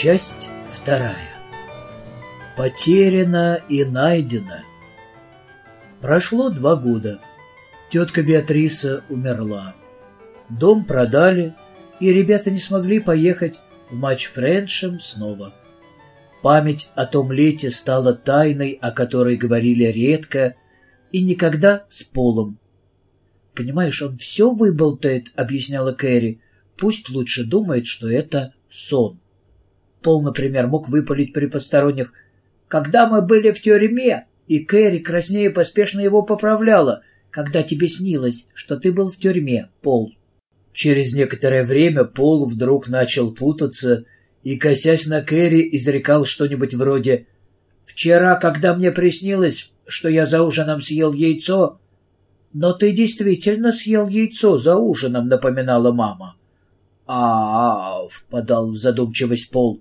Часть вторая. Потеряно и найдено. Прошло два года. Тетка Беатриса умерла. Дом продали, и ребята не смогли поехать в матч Френшем снова. Память о том лете стала тайной, о которой говорили редко и никогда с Полом. «Понимаешь, он все выболтает», — объясняла Кэрри. «Пусть лучше думает, что это сон». Пол, например, мог выпалить при посторонних «Когда мы были в тюрьме», и Кэрри краснее поспешно его поправляла, «Когда тебе снилось, что ты был в тюрьме, Пол». Через некоторое время Пол вдруг начал путаться и, косясь на Кэрри, изрекал что-нибудь вроде «Вчера, когда мне приснилось, что я за ужином съел яйцо...» «Но ты действительно съел яйцо за ужином», — напоминала мама. а, -а, -а впадал в задумчивость Пол.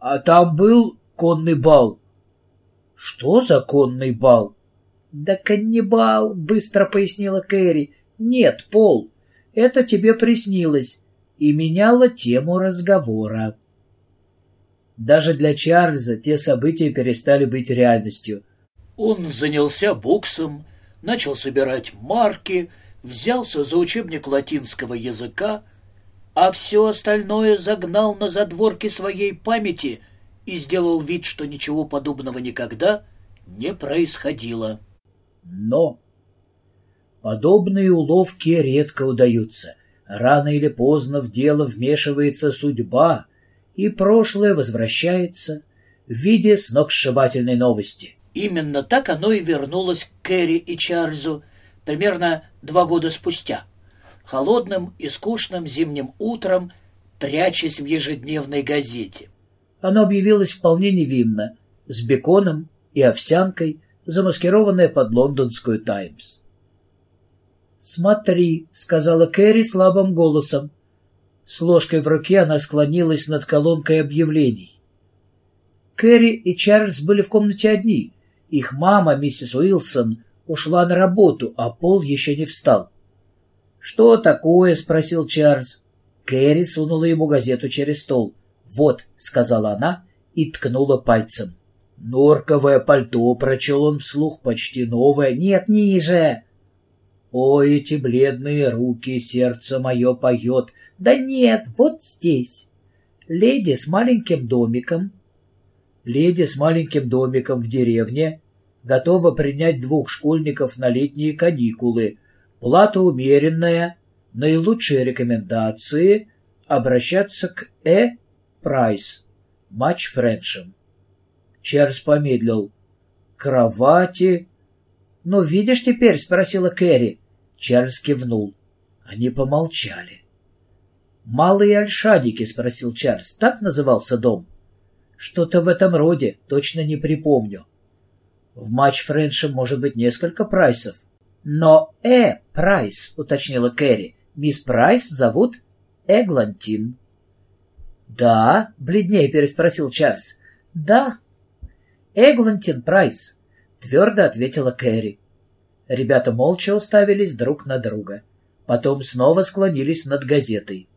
«А там был конный бал». «Что за конный бал?» «Да каннибал», — быстро пояснила Кэрри. «Нет, Пол, это тебе приснилось» и меняло тему разговора. Даже для Чарльза те события перестали быть реальностью. Он занялся боксом, начал собирать марки, взялся за учебник латинского языка, а все остальное загнал на задворки своей памяти и сделал вид, что ничего подобного никогда не происходило. Но подобные уловки редко удаются. Рано или поздно в дело вмешивается судьба, и прошлое возвращается в виде сногсшибательной новости. Именно так оно и вернулось к Кэрри и Чарльзу примерно два года спустя, холодным и скучным зимним утром, прячась в ежедневной газете. Оно объявилось вполне невинно, с беконом и овсянкой, замаскированное под лондонскую «Таймс». «Смотри», — сказала Кэрри слабым голосом. С ложкой в руке она склонилась над колонкой объявлений. Кэрри и Чарльз были в комнате одни. Их мама, миссис Уилсон, ушла на работу, а Пол еще не встал. «Что такое?» — спросил Чарльз. Кэрри сунула ему газету через стол. «Вот», — сказала она и ткнула пальцем. «Норковое пальто», — прочел он вслух, почти новое. «Нет, ниже!» «О, эти бледные руки, сердце мое поет!» «Да нет, вот здесь!» «Леди с маленьким домиком, леди с маленьким домиком в деревне готова принять двух школьников на летние каникулы. Плата умеренная, наилучшие рекомендации обращаться к Э. Прайс, матч Френшем. Чарльз помедлил. Кровати. «Ну, видишь теперь?» — спросила Кэрри. Чарльз кивнул. Они помолчали. «Малые альшаники?» — спросил Чарльз. «Так назывался дом?» Что-то в этом роде, точно не припомню. В Мач-Френшеме может быть несколько прайсов. Но Э. Прайс, уточнила Кэрри. Мисс Прайс зовут Эглантин. Да, бледнея переспросил Чарльз. Да. Эглантин Прайс, твердо ответила Кэрри. Ребята молча уставились друг на друга. Потом снова склонились над газетой.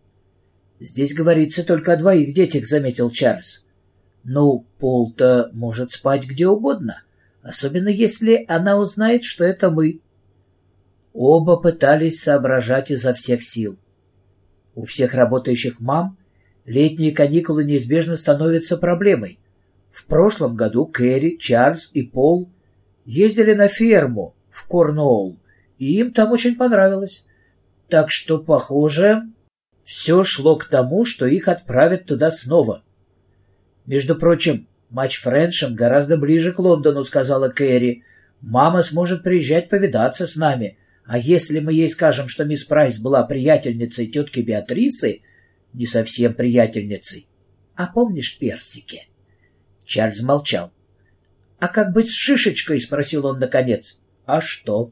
«Здесь говорится только о двоих детях», — заметил Чарльз. Ну, Пол-то может спать где угодно, особенно если она узнает, что это мы. Оба пытались соображать изо всех сил. У всех работающих мам летние каникулы неизбежно становятся проблемой. В прошлом году Кэрри, Чарльз и Пол ездили на ферму в Корнуолл, и им там очень понравилось. Так что, похоже, все шло к тому, что их отправят туда снова. «Между прочим, матч Френшем гораздо ближе к Лондону», — сказала Кэрри. «Мама сможет приезжать повидаться с нами. А если мы ей скажем, что мисс Прайс была приятельницей тетки Беатрисы, не совсем приятельницей. А помнишь персики?» Чарльз молчал. «А как быть с шишечкой?» — спросил он наконец. «А что?»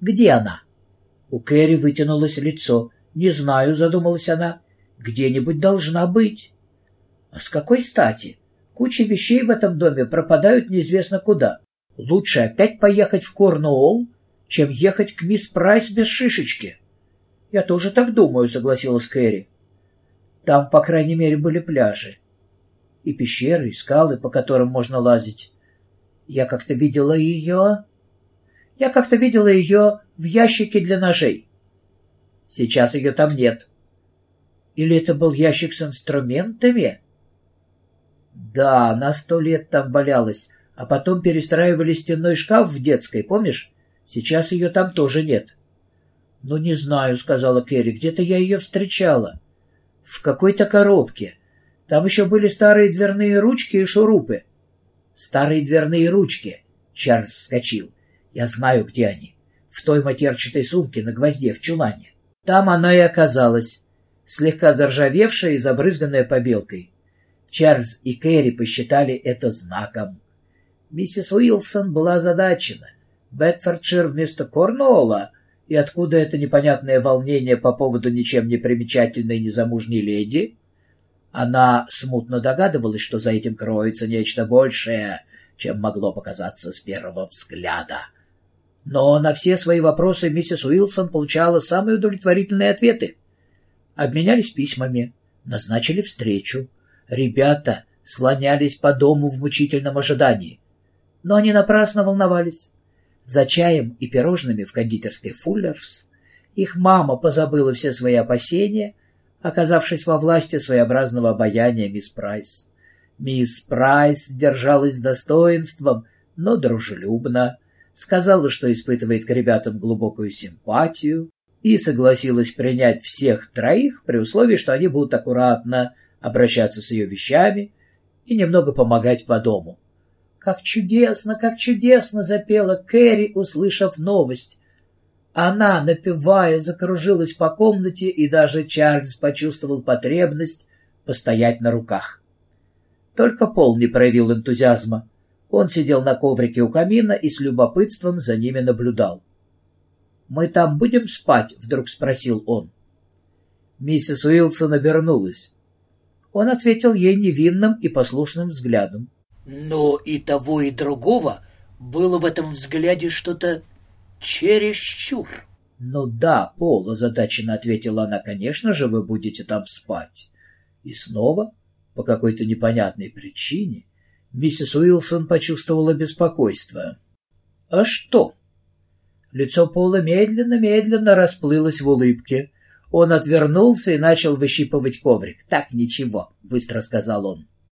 «Где она?» У Кэрри вытянулось лицо. «Не знаю», — задумалась она. «Где-нибудь должна быть». А с какой стати? Куча вещей в этом доме пропадают неизвестно куда. Лучше опять поехать в Корнуолл, чем ехать к мисс Прайс без шишечки. Я тоже так думаю, согласилась Кэрри. Там, по крайней мере, были пляжи. И пещеры, и скалы, по которым можно лазить. Я как-то видела ее... Я как-то видела ее в ящике для ножей. Сейчас ее там нет. Или это был ящик с инструментами? Да, на сто лет там валялась, а потом перестраивали стенной шкаф в детской, помнишь? Сейчас ее там тоже нет. «Ну, не знаю», — сказала Кэрри, — «где-то я ее встречала. В какой-то коробке. Там еще были старые дверные ручки и шурупы». «Старые дверные ручки», — Чарльз вскочил. «Я знаю, где они. В той матерчатой сумке на гвозде в чулане». Там она и оказалась, слегка заржавевшая и забрызганная побелкой. Чарльз и Кэрри посчитали это знаком. Миссис Уилсон была озадачена. Бетфордшир вместо Корнуолла, и откуда это непонятное волнение по поводу ничем не примечательной незамужней леди? Она смутно догадывалась, что за этим кроется нечто большее, чем могло показаться с первого взгляда. Но на все свои вопросы миссис Уилсон получала самые удовлетворительные ответы. Обменялись письмами, назначили встречу. Ребята слонялись по дому в мучительном ожидании. Но они напрасно волновались. За чаем и пирожными в кондитерской Фуллерс их мама позабыла все свои опасения, оказавшись во власти своеобразного обаяния мисс Прайс. Мисс Прайс держалась с достоинством, но дружелюбно, сказала, что испытывает к ребятам глубокую симпатию и согласилась принять всех троих при условии, что они будут аккуратно обращаться с ее вещами и немного помогать по дому. «Как чудесно, как чудесно!» — запела Кэрри, услышав новость. Она, напевая, закружилась по комнате, и даже Чарльз почувствовал потребность постоять на руках. Только Пол не проявил энтузиазма. Он сидел на коврике у камина и с любопытством за ними наблюдал. «Мы там будем спать?» — вдруг спросил он. Миссис Уилсон обернулась. Он ответил ей невинным и послушным взглядом. Но и того, и другого было в этом взгляде что-то чересчур. «Ну да, Пол», — озадаченно ответила она, — «конечно же вы будете там спать». И снова, по какой-то непонятной причине, Миссис Уилсон почувствовала беспокойство. «А что?» Лицо Пола медленно-медленно расплылось в улыбке. Он отвернулся и начал выщипывать коврик. «Так, ничего», — быстро сказал он.